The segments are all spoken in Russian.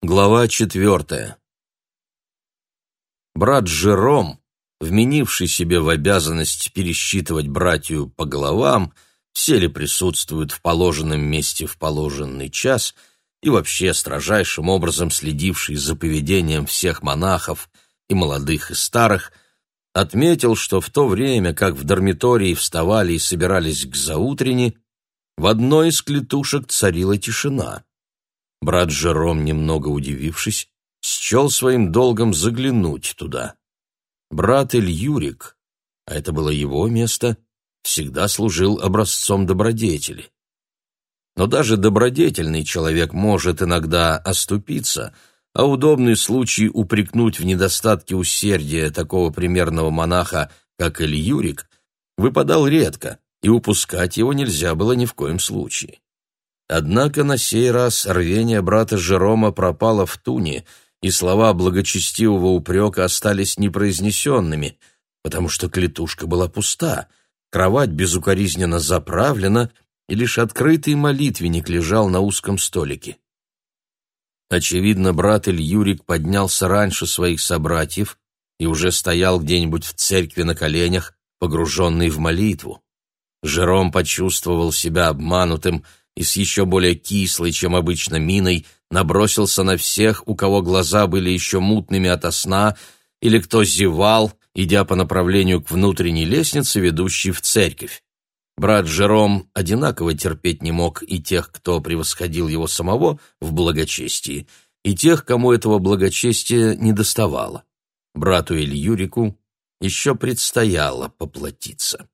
Глава четвертая. Брат Жером, вменивший себе в обязанность пересчитывать братью по головам, все ли присутствуют в положенном месте в положенный час и вообще строжайшим образом следивший за поведением всех монахов, и молодых, и старых, отметил, что в то время, как в дармитории вставали и собирались к заутрене, в одной из клетушек царила тишина — Брат Жером, немного удивившись, счел своим долгом заглянуть туда. Брат Ильюрик, а это было его место, всегда служил образцом добродетели. Но даже добродетельный человек может иногда оступиться, а удобный случай упрекнуть в недостатке усердия такого примерного монаха, как Ильюрик, выпадал редко, и упускать его нельзя было ни в коем случае. Однако на сей раз рвение брата Жерома пропало в туне, и слова благочестивого упрека остались непроизнесенными, потому что клетушка была пуста, кровать безукоризненно заправлена, и лишь открытый молитвенник лежал на узком столике. Очевидно, брат Ильюрик поднялся раньше своих собратьев и уже стоял где-нибудь в церкви на коленях, погруженный в молитву. Жером почувствовал себя обманутым и с еще более кислой, чем обычно, миной набросился на всех, у кого глаза были еще мутными ото сна, или кто зевал, идя по направлению к внутренней лестнице, ведущей в церковь. Брат Жером одинаково терпеть не мог и тех, кто превосходил его самого в благочестии, и тех, кому этого благочестия не доставало. Брату Ильюрику еще предстояло поплатиться.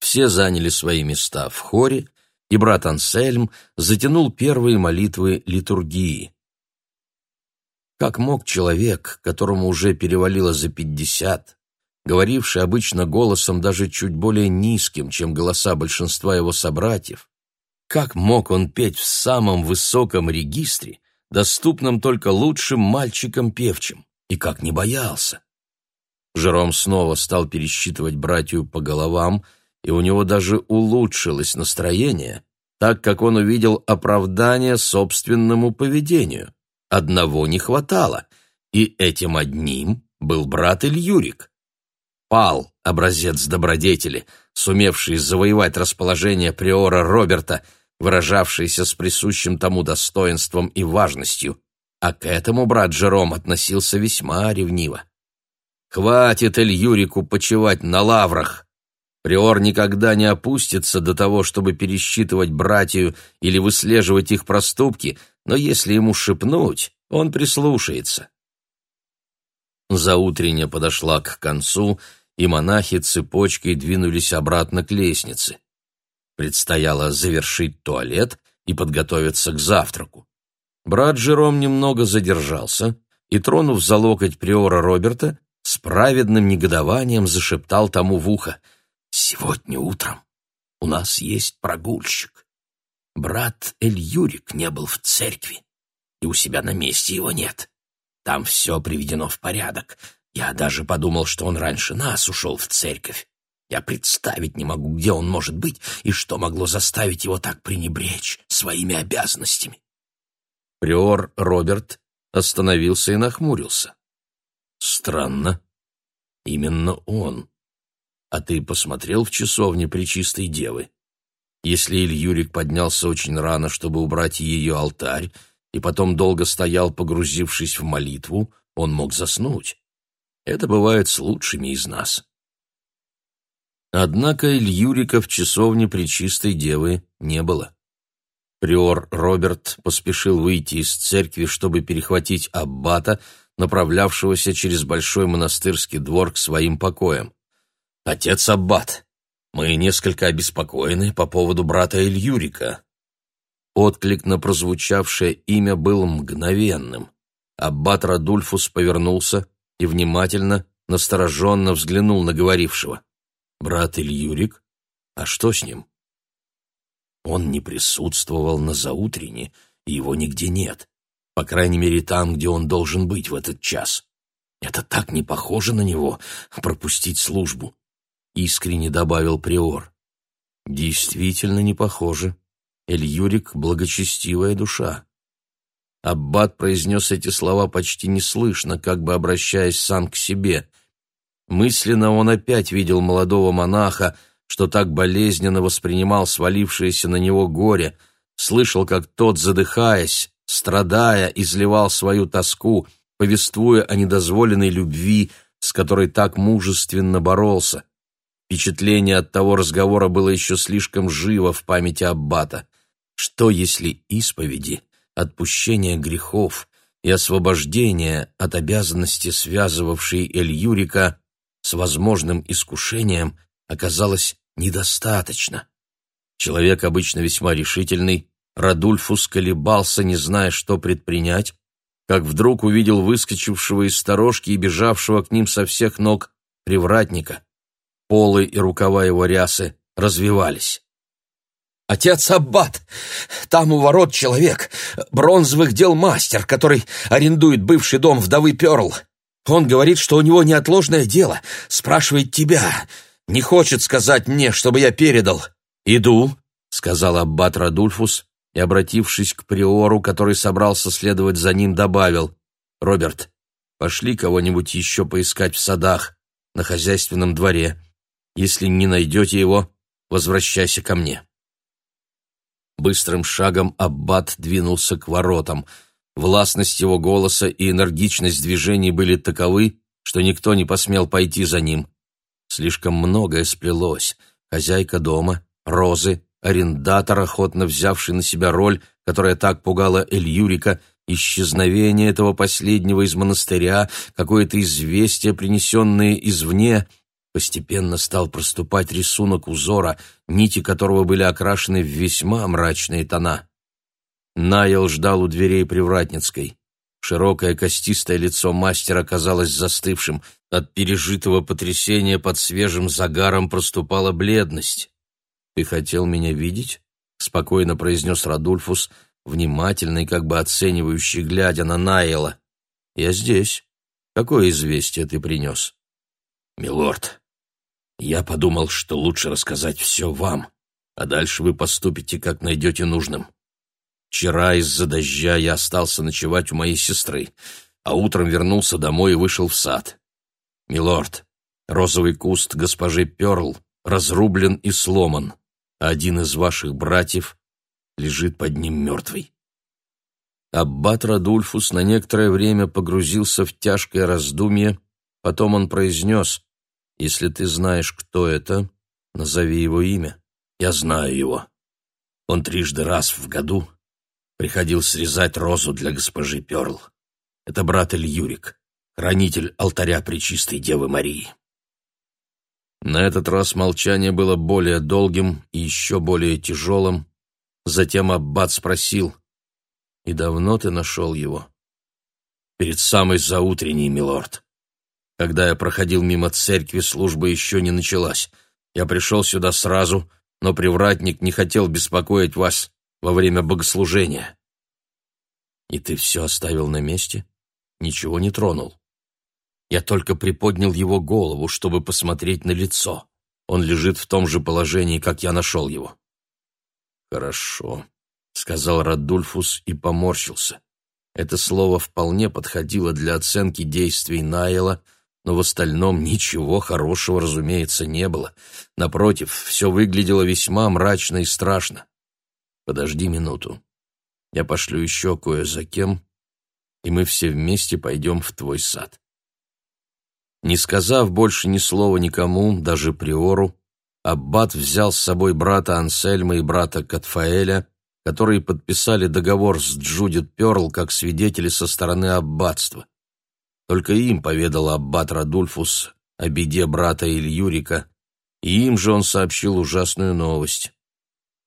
Все заняли свои места в хоре, и брат Ансельм затянул первые молитвы литургии. Как мог человек, которому уже перевалило за пятьдесят, говоривший обычно голосом даже чуть более низким, чем голоса большинства его собратьев, как мог он петь в самом высоком регистре, доступном только лучшим мальчикам-певчим, и как не боялся? Жером снова стал пересчитывать братью по головам, и у него даже улучшилось настроение, так как он увидел оправдание собственному поведению. Одного не хватало, и этим одним был брат Ильюрик. Пал образец добродетели, сумевший завоевать расположение приора Роберта, выражавшийся с присущим тому достоинством и важностью, а к этому брат Жером относился весьма ревниво. «Хватит Ильюрику почивать на лаврах!» Приор никогда не опустится до того, чтобы пересчитывать братью или выслеживать их проступки, но если ему шепнуть, он прислушается. Заутренняя подошла к концу, и монахи цепочкой двинулись обратно к лестнице. Предстояло завершить туалет и подготовиться к завтраку. Брат Жером немного задержался и, тронув за локоть приора Роберта, с праведным негодованием зашептал тому в ухо — Сегодня утром у нас есть прогульщик. Брат Эль Юрик не был в церкви, и у себя на месте его нет. Там все приведено в порядок. Я даже подумал, что он раньше нас ушел в церковь. Я представить не могу, где он может быть и что могло заставить его так пренебречь своими обязанностями. Приор Роберт остановился и нахмурился. Странно. Именно он. А ты посмотрел в часовне Пречистой Девы? Если Ильюрик поднялся очень рано, чтобы убрать ее алтарь, и потом долго стоял, погрузившись в молитву, он мог заснуть. Это бывает с лучшими из нас. Однако Ильюрика в часовне Пречистой Девы не было. Приор Роберт поспешил выйти из церкви, чтобы перехватить аббата, направлявшегося через большой монастырский двор к своим покоям. «Отец Аббат, мы несколько обеспокоены по поводу брата Ильюрика». Отклик на прозвучавшее имя был мгновенным. Аббат Радульфус повернулся и внимательно, настороженно взглянул на говорившего. «Брат Ильюрик? А что с ним?» Он не присутствовал на заутрене, и его нигде нет. По крайней мере, там, где он должен быть в этот час. Это так не похоже на него — пропустить службу искренне добавил приор. Действительно не похоже. Эльюрик — благочестивая душа. Аббат произнес эти слова почти неслышно, как бы обращаясь сам к себе. Мысленно он опять видел молодого монаха, что так болезненно воспринимал свалившееся на него горе, слышал, как тот, задыхаясь, страдая, изливал свою тоску, повествуя о недозволенной любви, с которой так мужественно боролся. Впечатление от того разговора было еще слишком живо в памяти Аббата. Что, если исповеди, отпущение грехов и освобождение от обязанности, связывавшей Эль-Юрика с возможным искушением, оказалось недостаточно? Человек обычно весьма решительный, Радульфус колебался, не зная, что предпринять, как вдруг увидел выскочившего из сторожки и бежавшего к ним со всех ног привратника. Полы и рукава его рясы развивались. «Отец Аббат! Там у ворот человек, бронзовых дел мастер, который арендует бывший дом вдовы Перл. Он говорит, что у него неотложное дело, спрашивает тебя. Не хочет сказать мне, чтобы я передал». «Иду», — сказал Аббат Радульфус, и, обратившись к приору, который собрался следовать за ним, добавил, «Роберт, пошли кого-нибудь еще поискать в садах, на хозяйственном дворе. Если не найдете его, возвращайся ко мне». Быстрым шагом Аббат двинулся к воротам. Властность его голоса и энергичность движений были таковы, что никто не посмел пойти за ним. Слишком многое сплелось. Хозяйка дома, розы, арендатор, охотно взявший на себя роль, которая так пугала Эль-Юрика, исчезновение этого последнего из монастыря, какое-то известие, принесенное извне, постепенно стал проступать рисунок узора, нити которого были окрашены в весьма мрачные тона. Найл ждал у дверей Привратницкой. Широкое костистое лицо мастера казалось застывшим. От пережитого потрясения под свежим загаром проступала бледность. «Ты хотел меня видеть?» — спокойно произнес Радульфус, внимательный, как бы оценивающий, глядя на Найла. «Я здесь. Какое известие ты принес?» «Милорд, я подумал, что лучше рассказать все вам, а дальше вы поступите, как найдете нужным. Вчера из-за дождя я остался ночевать у моей сестры, а утром вернулся домой и вышел в сад. Милорд, розовый куст госпожи Перл разрублен и сломан а один из ваших братьев лежит под ним мертвый. Аббат Радульфус на некоторое время погрузился в тяжкое раздумье, потом он произнес, «Если ты знаешь, кто это, назови его имя». «Я знаю его. Он трижды раз в году приходил срезать розу для госпожи Перл. Это брат Ильюрик, хранитель алтаря Пречистой Девы Марии». На этот раз молчание было более долгим и еще более тяжелым. Затем Аббат спросил, «И давно ты нашел его?» «Перед самой заутренней, милорд. Когда я проходил мимо церкви, служба еще не началась. Я пришел сюда сразу, но привратник не хотел беспокоить вас во время богослужения». «И ты все оставил на месте? Ничего не тронул?» Я только приподнял его голову, чтобы посмотреть на лицо. Он лежит в том же положении, как я нашел его. «Хорошо», — сказал Радульфус и поморщился. Это слово вполне подходило для оценки действий Найла, но в остальном ничего хорошего, разумеется, не было. Напротив, все выглядело весьма мрачно и страшно. «Подожди минуту. Я пошлю еще кое за кем, и мы все вместе пойдем в твой сад». Не сказав больше ни слова никому, даже приору, Аббат взял с собой брата Ансельма и брата Катфаэля, которые подписали договор с Джудит Перл как свидетели со стороны аббатства. Только им поведал аббат Радульфус о беде брата Ильюрика, и им же он сообщил ужасную новость.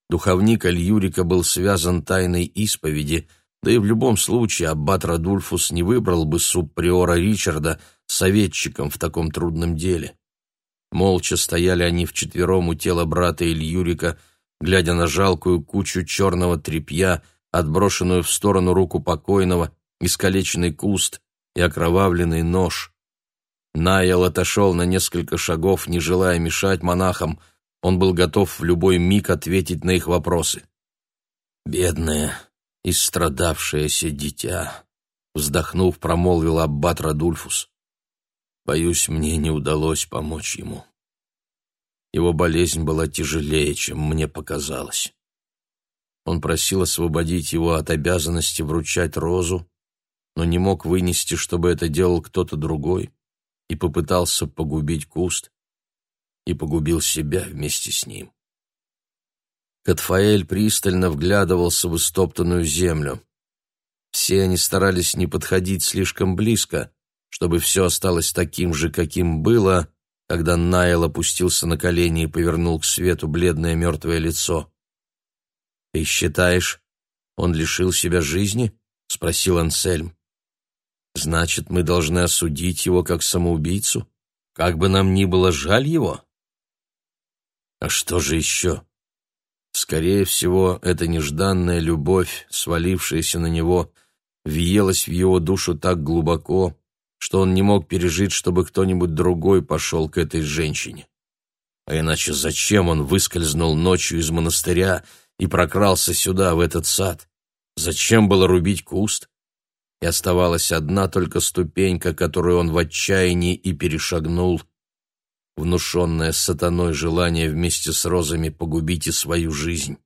Духовник Ильюрика был связан тайной исповеди, да и в любом случае аббат Радульфус не выбрал бы субприора Ричарда – советчиком в таком трудном деле. Молча стояли они вчетвером у тела брата Ильюрика, глядя на жалкую кучу черного тряпья, отброшенную в сторону руку покойного, искалеченный куст и окровавленный нож. Найл отошел на несколько шагов, не желая мешать монахам. Он был готов в любой миг ответить на их вопросы. «Бедная, истрадавшееся дитя», — вздохнув, промолвил аббат Радульфус. «Боюсь, мне не удалось помочь ему. Его болезнь была тяжелее, чем мне показалось. Он просил освободить его от обязанности вручать розу, но не мог вынести, чтобы это делал кто-то другой, и попытался погубить куст, и погубил себя вместе с ним. Катфаэль пристально вглядывался в истоптанную землю. Все они старались не подходить слишком близко, чтобы все осталось таким же, каким было, когда Найл опустился на колени и повернул к свету бледное мертвое лицо. «Ты считаешь, он лишил себя жизни?» — спросил Ансельм. «Значит, мы должны осудить его как самоубийцу, как бы нам ни было жаль его?» «А что же еще?» Скорее всего, эта нежданная любовь, свалившаяся на него, въелась в его душу так глубоко, что он не мог пережить, чтобы кто-нибудь другой пошел к этой женщине. А иначе зачем он выскользнул ночью из монастыря и прокрался сюда, в этот сад? Зачем было рубить куст? И оставалась одна только ступенька, которую он в отчаянии и перешагнул, внушенное сатаной желание вместе с розами погубить и свою жизнь.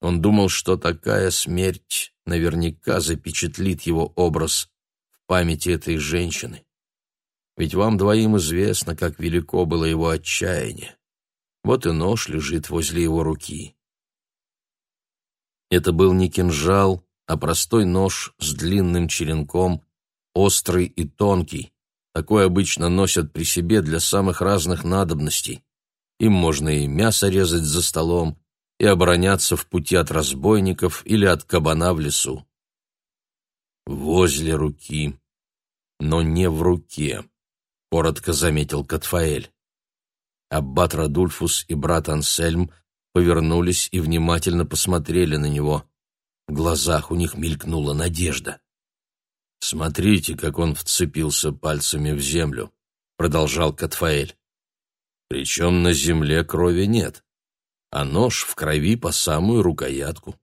Он думал, что такая смерть наверняка запечатлит его образ в памяти этой женщины. Ведь вам двоим известно, как велико было его отчаяние. Вот и нож лежит возле его руки. Это был не кинжал, а простой нож с длинным черенком, острый и тонкий, такой обычно носят при себе для самых разных надобностей. Им можно и мясо резать за столом, и обороняться в пути от разбойников или от кабана в лесу. «Возле руки, но не в руке», — коротко заметил Катфаэль. Аббат Радульфус и брат Ансельм повернулись и внимательно посмотрели на него. В глазах у них мелькнула надежда. «Смотрите, как он вцепился пальцами в землю», — продолжал Катфаэль. «Причем на земле крови нет, а нож в крови по самую рукоятку.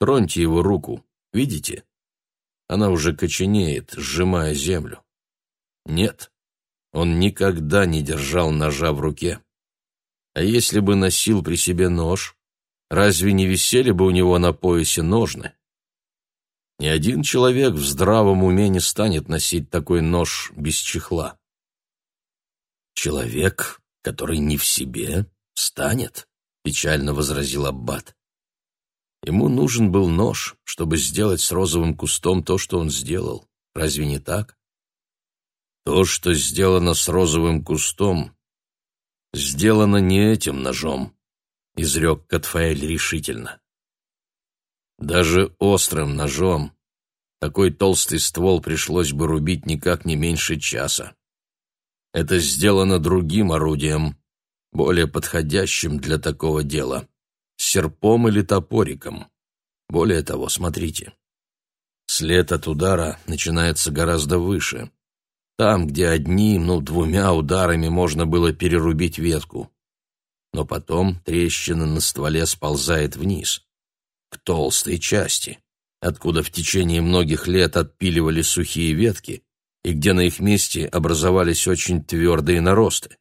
Троньте его руку, видите? Она уже коченеет, сжимая землю. Нет, он никогда не держал ножа в руке. А если бы носил при себе нож, разве не висели бы у него на поясе ножны? Ни один человек в здравом уме не станет носить такой нож без чехла. Человек, который не в себе, станет, печально возразил аббат. Ему нужен был нож, чтобы сделать с розовым кустом то, что он сделал. Разве не так? То, что сделано с розовым кустом, сделано не этим ножом, изрек Катфаэль решительно. Даже острым ножом такой толстый ствол пришлось бы рубить никак не меньше часа. Это сделано другим орудием, более подходящим для такого дела, серпом или топориком. Более того, смотрите. След от удара начинается гораздо выше. Там, где одним, ну, двумя ударами можно было перерубить ветку. Но потом трещина на стволе сползает вниз к толстой части, откуда в течение многих лет отпиливали сухие ветки и где на их месте образовались очень твердые наросты.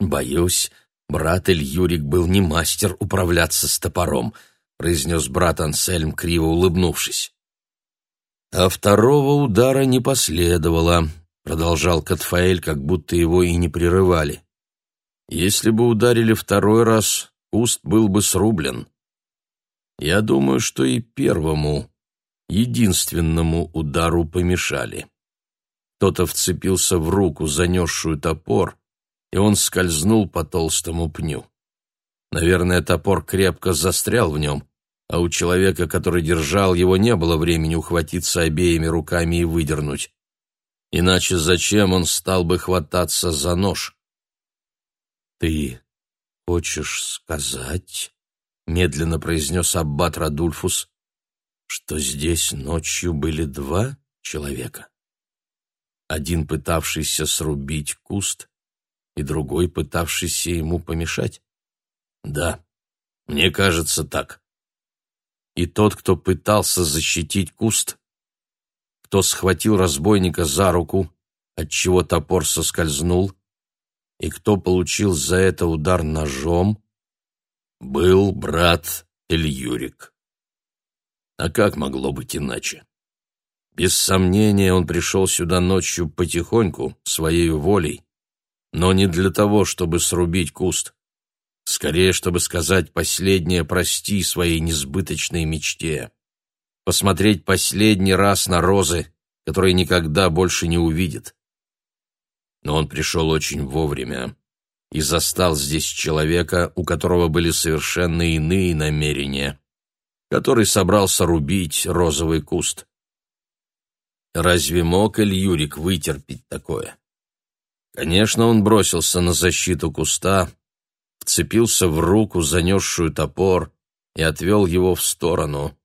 «Боюсь, брат Ильюрик был не мастер управляться с топором», произнес брат Ансельм, криво улыбнувшись. «А второго удара не последовало», — продолжал Катфаэль, как будто его и не прерывали. «Если бы ударили второй раз, куст был бы срублен. Я думаю, что и первому, единственному удару помешали. Кто-то вцепился в руку, занесшую топор, и он скользнул по толстому пню. Наверное, топор крепко застрял в нем, а у человека, который держал его, не было времени ухватиться обеими руками и выдернуть. Иначе зачем он стал бы хвататься за нож? «Ты хочешь сказать?» — медленно произнес аббат Радульфус, — что здесь ночью были два человека. Один пытавшийся срубить куст, и другой пытавшийся ему помешать. Да, мне кажется так. и тот, кто пытался защитить куст, кто схватил разбойника за руку, отчего топор соскользнул, и кто получил за это удар ножом, был брат Эльюрик. А как могло быть иначе? Без сомнения, он пришел сюда ночью потихоньку, своей волей, но не для того, чтобы срубить куст. Скорее, чтобы сказать последнее «прости» своей несбыточной мечте. Посмотреть последний раз на розы, которые никогда больше не увидит. Но он пришел очень вовремя и застал здесь человека, у которого были совершенно иные намерения, который собрался рубить розовый куст. Разве мог Эль Юрик вытерпеть такое? Конечно, он бросился на защиту куста, вцепился в руку, занесшую топор, и отвел его в сторону.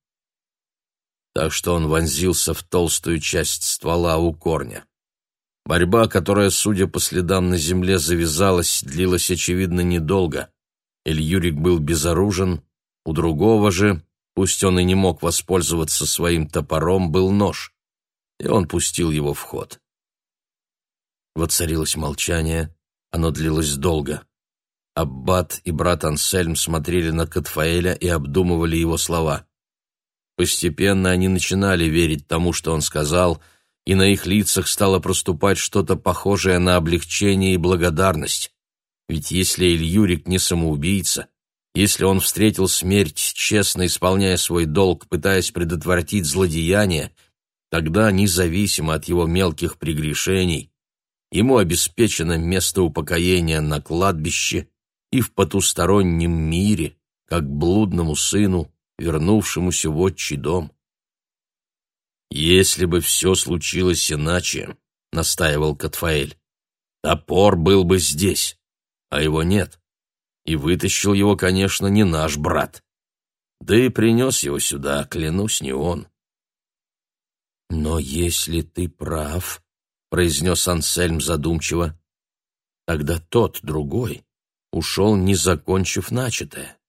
Так что он вонзился в толстую часть ствола у корня. Борьба, которая, судя по следам на земле, завязалась, длилась, очевидно, недолго. Ильюрик был безоружен, у другого же, пусть он и не мог воспользоваться своим топором, был нож, и он пустил его в ход. Воцарилось молчание, оно длилось долго. Аббат и брат Ансельм смотрели на Катфаэля и обдумывали его слова. Постепенно они начинали верить тому, что он сказал, и на их лицах стало проступать что-то похожее на облегчение и благодарность. Ведь если Ильюрик не самоубийца, если он встретил смерть, честно исполняя свой долг, пытаясь предотвратить злодеяние, тогда, независимо от его мелких прегрешений, ему обеспечено место упокоения на кладбище и в потустороннем мире, как блудному сыну, вернувшемуся в отчий дом. «Если бы все случилось иначе», — настаивал Катфаэль, — «топор был бы здесь, а его нет. И вытащил его, конечно, не наш брат. Да и принес его сюда, клянусь, не он». «Но если ты прав», — произнес Ансельм задумчиво, — «тогда тот, другой, ушел, не закончив начатое.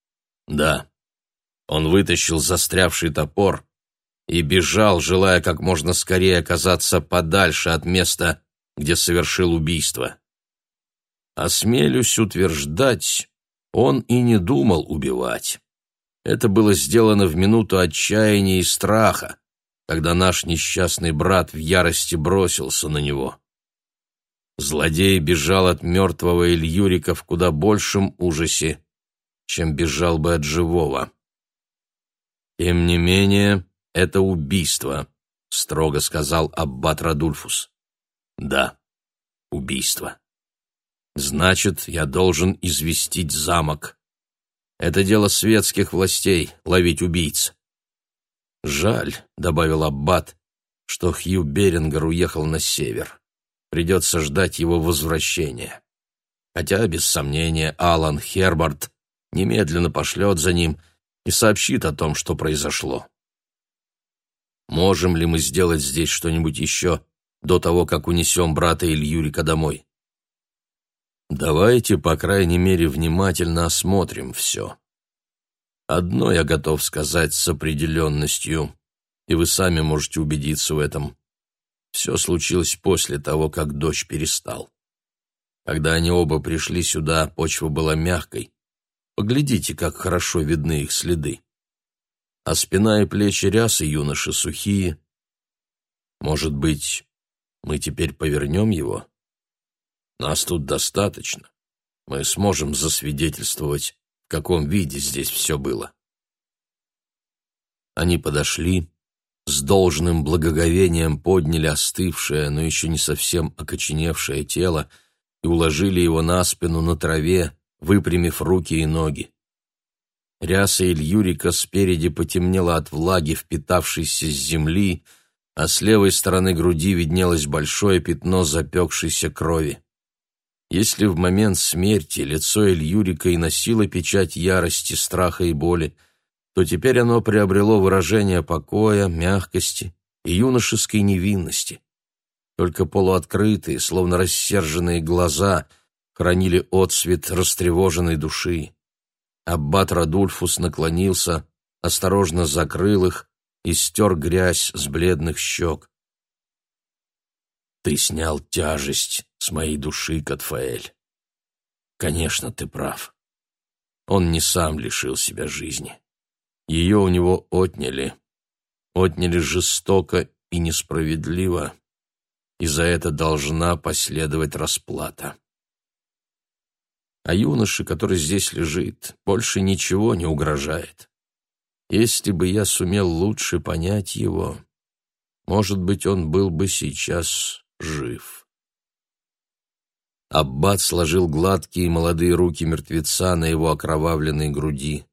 Да, он вытащил застрявший топор и бежал, желая как можно скорее оказаться подальше от места, где совершил убийство. Осмелюсь утверждать, он и не думал убивать. Это было сделано в минуту отчаяния и страха, когда наш несчастный брат в ярости бросился на него. Злодей бежал от мертвого Ильюрика в куда большем ужасе, чем бежал бы от живого. Тем не менее, это убийство, строго сказал аббат Радульфус. Да, убийство. Значит, я должен известить замок. Это дело светских властей ловить убийц. Жаль, добавил аббат, что Хью Берингер уехал на север. Придется ждать его возвращения. Хотя, без сомнения, Алан Хербарт немедленно пошлет за ним и сообщит о том, что произошло. Можем ли мы сделать здесь что-нибудь еще до того, как унесем брата Ильюрика домой? Давайте, по крайней мере, внимательно осмотрим все. Одно я готов сказать с определенностью, и вы сами можете убедиться в этом. Все случилось после того, как дождь перестал. Когда они оба пришли сюда, почва была мягкой. Поглядите, как хорошо видны их следы. А спина и плечи рясы юноши сухие. Может быть, мы теперь повернем его? Нас тут достаточно. Мы сможем засвидетельствовать, в каком виде здесь все было. Они подошли, с должным благоговением подняли остывшее, но еще не совсем окоченевшее тело и уложили его на спину на траве, выпрямив руки и ноги. Ряса Ильюрика спереди потемнела от влаги, впитавшейся с земли, а с левой стороны груди виднелось большое пятно запекшейся крови. Если в момент смерти лицо Ильюрика и носило печать ярости, страха и боли, то теперь оно приобрело выражение покоя, мягкости и юношеской невинности. Только полуоткрытые, словно рассерженные глаза хранили отсвет растревоженной души. Аббат Радульфус наклонился, осторожно закрыл их и стер грязь с бледных щек. «Ты снял тяжесть с моей души, Катфаэль. Конечно, ты прав. Он не сам лишил себя жизни. Ее у него отняли. Отняли жестоко и несправедливо, и за это должна последовать расплата. А юноше, который здесь лежит, больше ничего не угрожает. Если бы я сумел лучше понять его, может быть, он был бы сейчас жив. Аббат сложил гладкие молодые руки мертвеца на его окровавленной груди.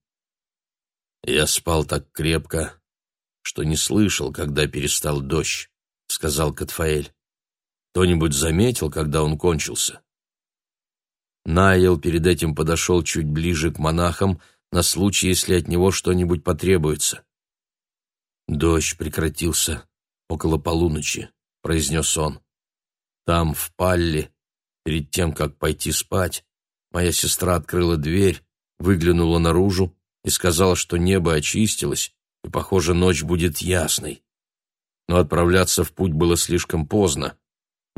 «Я спал так крепко, что не слышал, когда перестал дождь», — сказал Катфаэль. «Кто-нибудь заметил, когда он кончился?» Найл перед этим подошел чуть ближе к монахам на случай, если от него что-нибудь потребуется. «Дождь прекратился около полуночи», — произнес он. «Там, в Палле, перед тем, как пойти спать, моя сестра открыла дверь, выглянула наружу и сказала, что небо очистилось, и, похоже, ночь будет ясной. Но отправляться в путь было слишком поздно,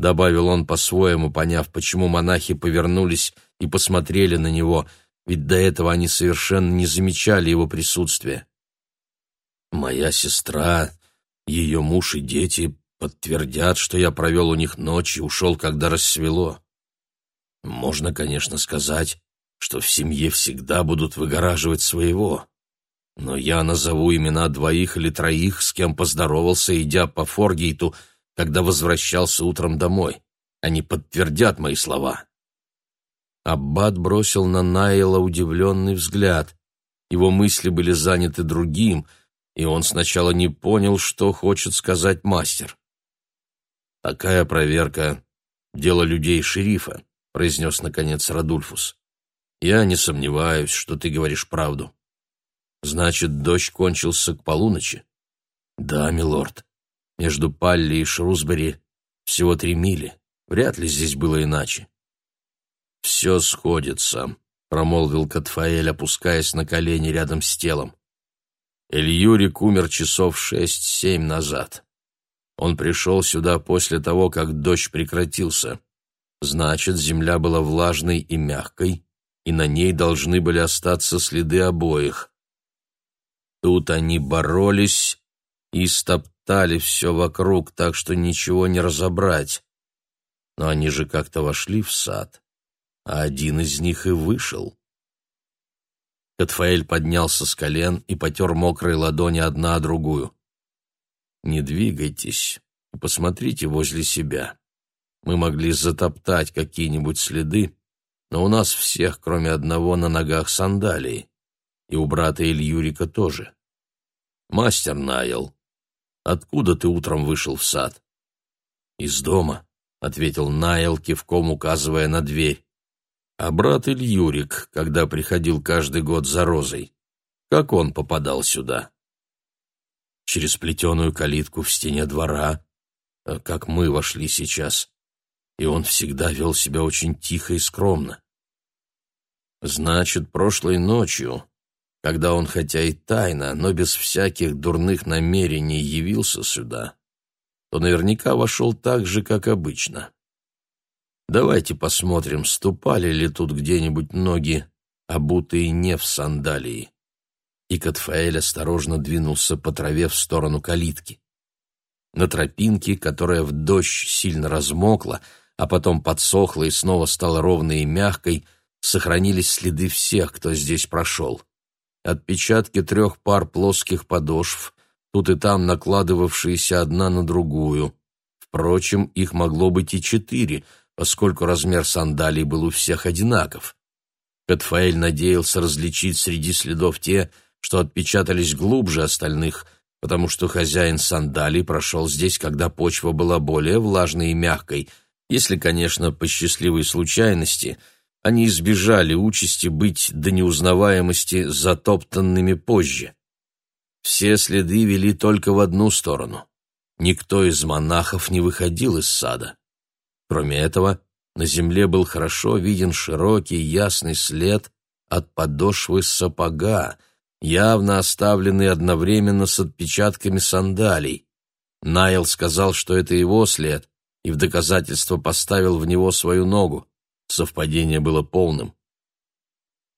добавил он по-своему, поняв, почему монахи повернулись и посмотрели на него, ведь до этого они совершенно не замечали его присутствия. Моя сестра, ее муж и дети подтвердят, что я провел у них ночь и ушел, когда рассвело. Можно, конечно, сказать, что в семье всегда будут выгораживать своего. Но я назову имена двоих или троих, с кем поздоровался, идя по Форгейту, когда возвращался утром домой. Они подтвердят мои слова. Аббат бросил на Найла удивленный взгляд. Его мысли были заняты другим, и он сначала не понял, что хочет сказать мастер. «Такая проверка — дело людей шерифа», — произнес наконец Радульфус. «Я не сомневаюсь, что ты говоришь правду». «Значит, дождь кончился к полуночи?» «Да, милорд. Между Палли и Шрусбери всего три мили. Вряд ли здесь было иначе. «Все сходится», — промолвил Катфаэль, опускаясь на колени рядом с телом. Эльюрик умер часов шесть-семь назад. Он пришел сюда после того, как дождь прекратился. Значит, земля была влажной и мягкой, и на ней должны были остаться следы обоих. Тут они боролись и стоптали топтали все вокруг, так что ничего не разобрать. Но они же как-то вошли в сад, а один из них и вышел. Катфаэль поднялся с колен и потер мокрые ладони одна о другую. «Не двигайтесь и посмотрите возле себя. Мы могли затоптать какие-нибудь следы, но у нас всех, кроме одного, на ногах сандалии. И у брата Ильюрика тоже. Мастер Найл, Откуда ты утром вышел в сад?» «Из дома», — ответил Найл, кивком указывая на дверь. «А брат Ильюрик, когда приходил каждый год за розой, как он попадал сюда?» «Через плетеную калитку в стене двора, э, как мы вошли сейчас, и он всегда вел себя очень тихо и скромно». «Значит, прошлой ночью когда он хотя и тайно, но без всяких дурных намерений явился сюда, то наверняка вошел так же, как обычно. Давайте посмотрим, ступали ли тут где-нибудь ноги, обутые не в сандалии. И Катфаэль осторожно двинулся по траве в сторону калитки. На тропинке, которая в дождь сильно размокла, а потом подсохла и снова стала ровной и мягкой, сохранились следы всех, кто здесь прошел отпечатки трех пар плоских подошв, тут и там накладывавшиеся одна на другую. Впрочем, их могло быть и четыре, поскольку размер сандалий был у всех одинаков. Катфаэль надеялся различить среди следов те, что отпечатались глубже остальных, потому что хозяин сандалий прошел здесь, когда почва была более влажной и мягкой, если, конечно, по счастливой случайности – они избежали участи быть до неузнаваемости затоптанными позже. Все следы вели только в одну сторону. Никто из монахов не выходил из сада. Кроме этого, на земле был хорошо виден широкий ясный след от подошвы сапога, явно оставленный одновременно с отпечатками сандалий. Найл сказал, что это его след, и в доказательство поставил в него свою ногу. Совпадение было полным.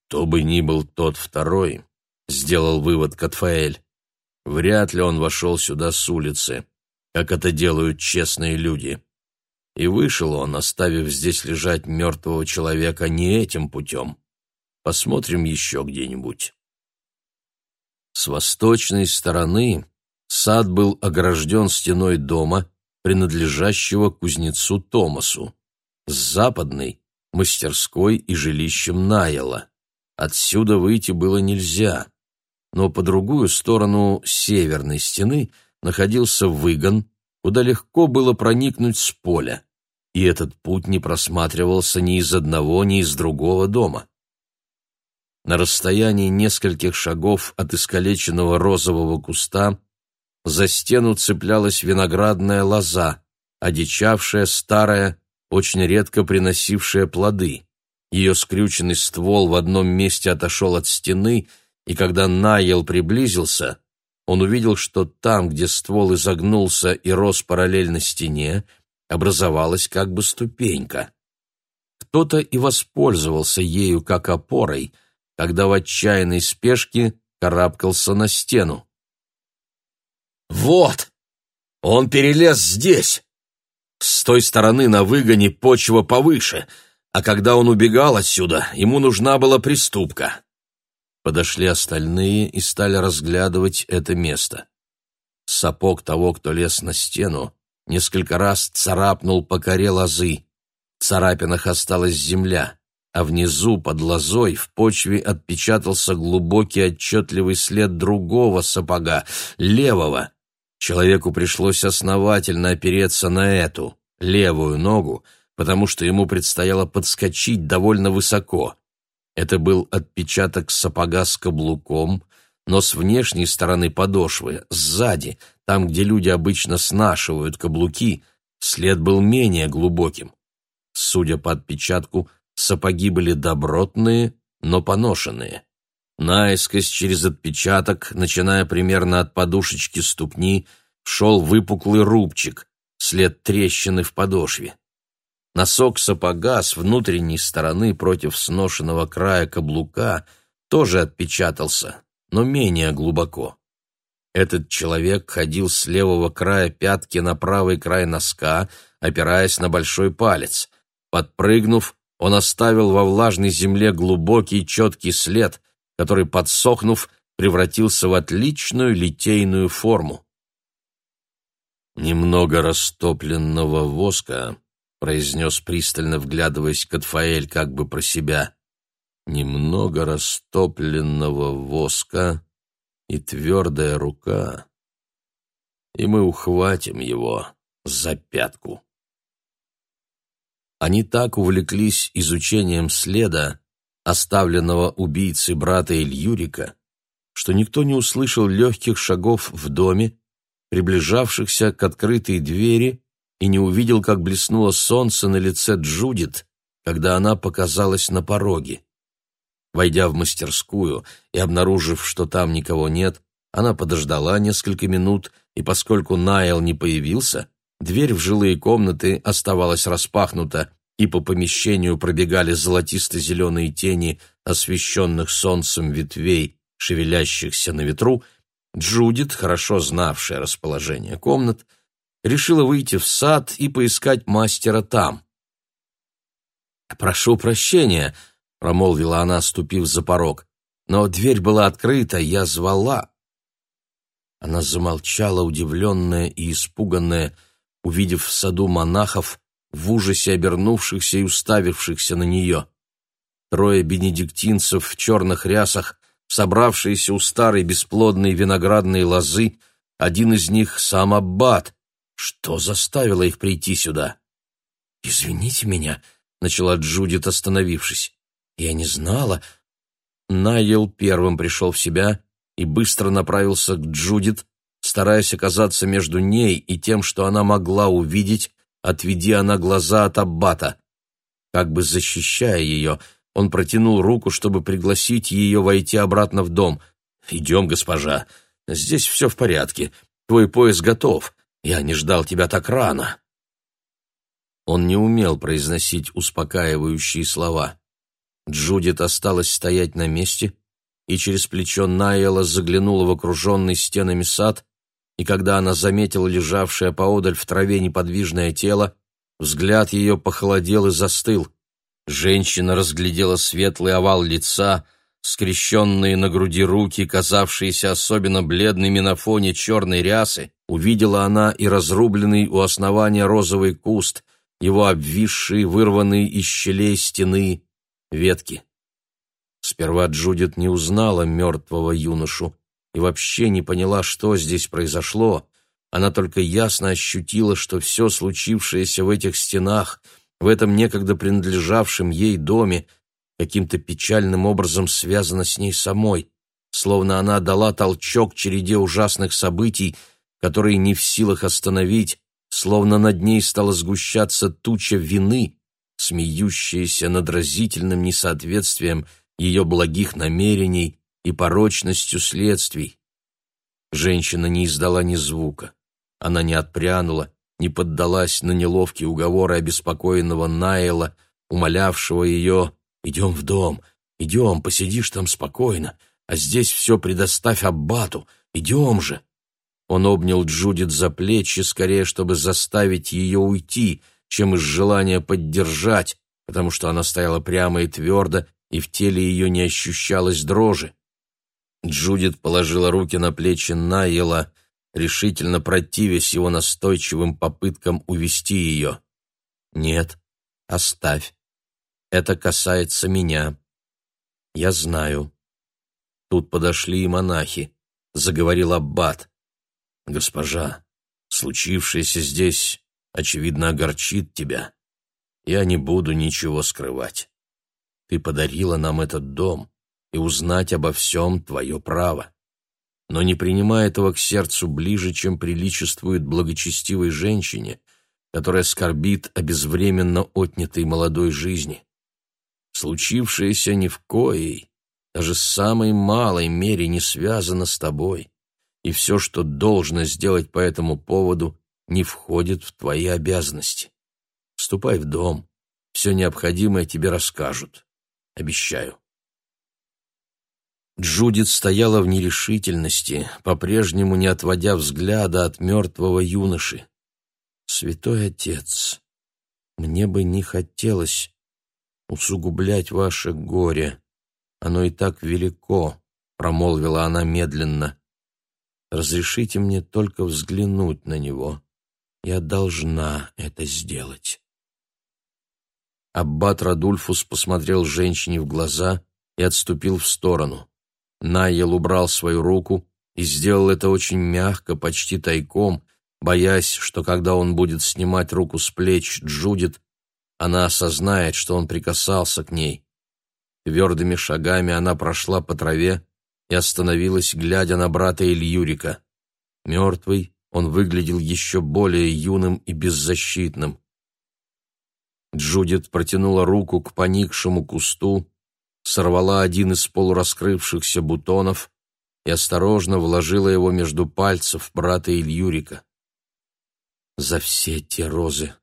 «То бы ни был тот второй», — сделал вывод Катфаэль. «Вряд ли он вошел сюда с улицы, как это делают честные люди. И вышел он, оставив здесь лежать мертвого человека не этим путем. Посмотрим еще где-нибудь». С восточной стороны сад был огражден стеной дома, принадлежащего кузнецу Томасу. С западной — мастерской и жилищем Найла. Отсюда выйти было нельзя. Но по другую сторону северной стены находился выгон, куда легко было проникнуть с поля. И этот путь не просматривался ни из одного, ни из другого дома. На расстоянии нескольких шагов от искалеченного розового куста за стену цеплялась виноградная лоза, одичавшая, старая, очень редко приносившая плоды. Ее скрюченный ствол в одном месте отошел от стены, и когда Найл приблизился, он увидел, что там, где ствол изогнулся и рос параллельно стене, образовалась как бы ступенька. Кто-то и воспользовался ею как опорой — когда в отчаянной спешке карабкался на стену. «Вот! Он перелез здесь!» С той стороны на выгоне почва повыше, а когда он убегал отсюда, ему нужна была приступка. Подошли остальные и стали разглядывать это место. Сапог того, кто лез на стену, несколько раз царапнул по коре лозы. В царапинах осталась земля а внизу, под лозой, в почве отпечатался глубокий отчетливый след другого сапога, левого. Человеку пришлось основательно опереться на эту, левую ногу, потому что ему предстояло подскочить довольно высоко. Это был отпечаток сапога с каблуком, но с внешней стороны подошвы, сзади, там, где люди обычно снашивают каблуки, след был менее глубоким. Судя по отпечатку, Сапоги были добротные, но поношенные. Наискось через отпечаток, начиная примерно от подушечки ступни, шел выпуклый рубчик, след трещины в подошве. Носок сапога с внутренней стороны против сношенного края каблука тоже отпечатался, но менее глубоко. Этот человек ходил с левого края пятки на правый край носка, опираясь на большой палец. Подпрыгнув, он оставил во влажной земле глубокий четкий след, который, подсохнув, превратился в отличную литейную форму. «Немного растопленного воска», — произнес пристально, вглядываясь Катфаэль как бы про себя. «Немного растопленного воска и твердая рука, и мы ухватим его за пятку». Они так увлеклись изучением следа, оставленного убийцей брата Ильюрика, что никто не услышал легких шагов в доме, приближавшихся к открытой двери, и не увидел, как блеснуло солнце на лице Джудит, когда она показалась на пороге. Войдя в мастерскую и обнаружив, что там никого нет, она подождала несколько минут, и поскольку Найл не появился, Дверь в жилые комнаты оставалась распахнута, и по помещению пробегали золотисто-зеленые тени освещенных солнцем ветвей, шевелящихся на ветру, Джудит, хорошо знавшая расположение комнат, решила выйти в сад и поискать мастера там. «Прошу прощения», — промолвила она, ступив за порог, — «но дверь была открыта, я звала». Она замолчала, удивленная и испуганная, — увидев в саду монахов, в ужасе обернувшихся и уставившихся на нее. Трое бенедиктинцев в черных рясах, собравшиеся у старой бесплодной виноградной лозы, один из них — сам Аббат. Что заставило их прийти сюда? «Извините меня», — начала Джудит, остановившись. «Я не знала». Найел первым пришел в себя и быстро направился к Джудит, стараясь оказаться между ней и тем, что она могла увидеть, отведи она глаза от Аббата. Как бы защищая ее, он протянул руку, чтобы пригласить ее войти обратно в дом. «Идем, госпожа. Здесь все в порядке. Твой пояс готов. Я не ждал тебя так рано». Он не умел произносить успокаивающие слова. Джудит осталась стоять на месте, и через плечо Найела заглянула в окруженный стенами сад, и когда она заметила лежавшее поодаль в траве неподвижное тело, взгляд ее похолодел и застыл. Женщина разглядела светлый овал лица, скрещенные на груди руки, казавшиеся особенно бледными на фоне черной рясы, увидела она и разрубленный у основания розовый куст, его обвисшие, вырванные из щелей стены ветки. Сперва Джудит не узнала мертвого юношу и вообще не поняла, что здесь произошло. Она только ясно ощутила, что все случившееся в этих стенах, в этом некогда принадлежавшем ей доме, каким-то печальным образом связано с ней самой, словно она дала толчок череде ужасных событий, которые не в силах остановить, словно над ней стала сгущаться туча вины, смеющаяся над разительным несоответствием ее благих намерений и порочностью следствий. Женщина не издала ни звука. Она не отпрянула, не поддалась на неловкие уговоры обеспокоенного Найла, умолявшего ее «Идем в дом, идем, посидишь там спокойно, а здесь все предоставь Аббату, идем же». Он обнял Джудит за плечи, скорее, чтобы заставить ее уйти, чем из желания поддержать, потому что она стояла прямо и твердо, и в теле ее не ощущалось дрожи. Джудит положила руки на плечи Найела, решительно противясь его настойчивым попыткам увести ее. «Нет, оставь. Это касается меня. Я знаю». Тут подошли и монахи. Заговорил Аббат. «Госпожа, случившееся здесь, очевидно, огорчит тебя. Я не буду ничего скрывать. Ты подарила нам этот дом, и узнать обо всем твое право. Но не принимай этого к сердцу ближе, чем приличествует благочестивой женщине, которая скорбит о безвременно отнятой молодой жизни. Случившееся ни в коей, даже с самой малой мере не связано с тобой, и все, что должно сделать по этому поводу, не входит в твои обязанности. Вступай в дом, все необходимое тебе расскажут. Обещаю. Джудит стояла в нерешительности, по-прежнему не отводя взгляда от мертвого юноши. «Святой Отец, мне бы не хотелось усугублять ваше горе. Оно и так велико», — промолвила она медленно. «Разрешите мне только взглянуть на него. Я должна это сделать». Аббат Радульфус посмотрел женщине в глаза и отступил в сторону. Найел убрал свою руку и сделал это очень мягко, почти тайком, боясь, что когда он будет снимать руку с плеч Джудит, она осознает, что он прикасался к ней. Твердыми шагами она прошла по траве и остановилась, глядя на брата Ильюрика. Мертвый, он выглядел еще более юным и беззащитным. Джудит протянула руку к поникшему кусту, сорвала один из полураскрывшихся бутонов и осторожно вложила его между пальцев брата Ильюрика. «За все те розы,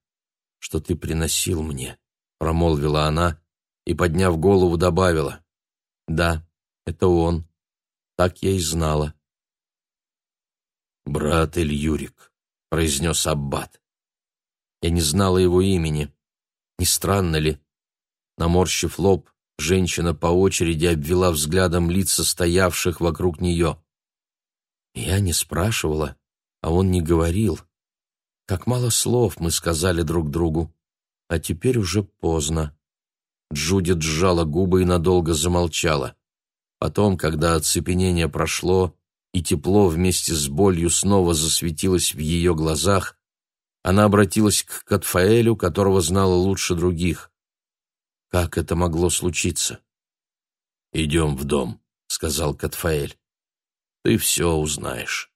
что ты приносил мне», — промолвила она и, подняв голову, добавила. «Да, это он. Так я и знала». «Брат Ильюрик», — произнес Аббат. Я не знала его имени. Не странно ли? Наморщив лоб, Женщина по очереди обвела взглядом лица стоявших вокруг нее. Я не спрашивала, а он не говорил. Как мало слов мы сказали друг другу, а теперь уже поздно. Джудит сжала губы и надолго замолчала. Потом, когда оцепенение прошло и тепло вместе с болью снова засветилось в ее глазах, она обратилась к Катфаэлю, которого знала лучше других. Как это могло случиться? «Идем в дом», — сказал Катфаэль. «Ты все узнаешь».